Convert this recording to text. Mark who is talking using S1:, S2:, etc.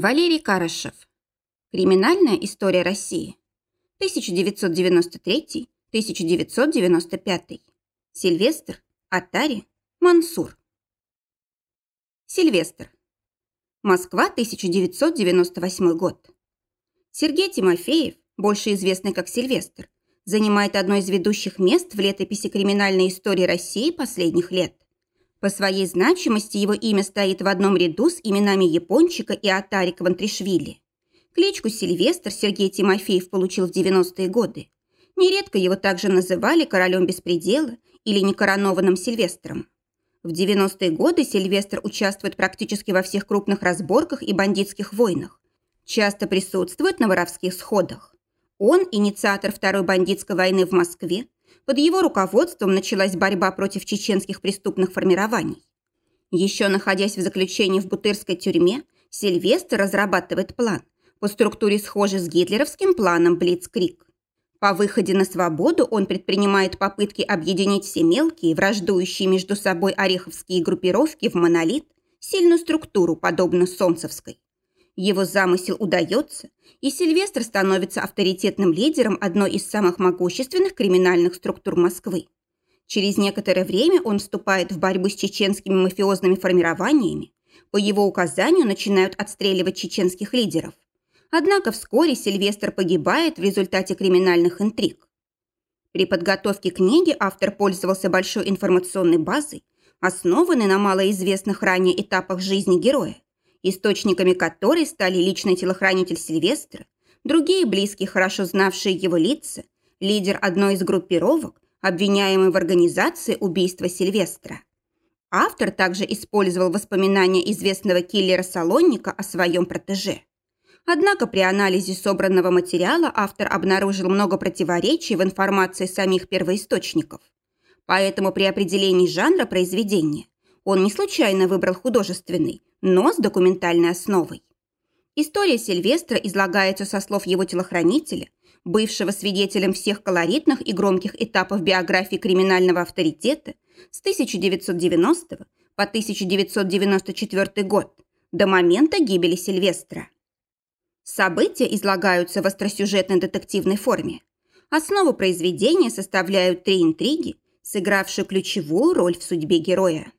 S1: Валерий Карышев. Криминальная история России. 1993-1995. Сильвестр, Атари, Мансур. Сильвестр. Москва, 1998 год. Сергей Тимофеев, больше известный как Сильвестр, занимает одно из ведущих мест в летописи криминальной истории России последних лет. По своей значимости его имя стоит в одном ряду с именами Япончика и Атари Квантришвили. Кличку Сильвестр Сергей Тимофеев получил в 90-е годы. Нередко его также называли королем беспредела или некоронованным Сильвестром. В 90-е годы Сильвестр участвует практически во всех крупных разборках и бандитских войнах. Часто присутствует на воровских сходах. Он – инициатор Второй бандитской войны в Москве. Под его руководством началась борьба против чеченских преступных формирований. Еще находясь в заключении в Бутырской тюрьме, Сильвестр разрабатывает план, по структуре схожий с гитлеровским планом Блицкрик. По выходе на свободу он предпринимает попытки объединить все мелкие, враждующие между собой ореховские группировки в монолит, сильную структуру, подобно Солнцевской. Его замысел удается, и Сильвестр становится авторитетным лидером одной из самых могущественных криминальных структур Москвы. Через некоторое время он вступает в борьбу с чеченскими мафиозными формированиями. По его указанию начинают отстреливать чеченских лидеров. Однако вскоре Сильвестр погибает в результате криминальных интриг. При подготовке книги автор пользовался большой информационной базой, основанной на малоизвестных ранее этапах жизни героя источниками которой стали личный телохранитель Сильвестра, другие близкие, хорошо знавшие его лица, лидер одной из группировок, обвиняемый в организации убийства Сильвестра. Автор также использовал воспоминания известного киллера Салонника о своем протеже. Однако при анализе собранного материала автор обнаружил много противоречий в информации самих первоисточников. Поэтому при определении жанра произведения он не случайно выбрал художественный, но с документальной основой. История Сильвестра излагается со слов его телохранителя, бывшего свидетелем всех колоритных и громких этапов биографии криминального авторитета с 1990 по 1994 год до момента гибели Сильвестра. События излагаются в остросюжетной детективной форме. Основу произведения составляют три интриги, сыгравшие ключевую роль в судьбе героя.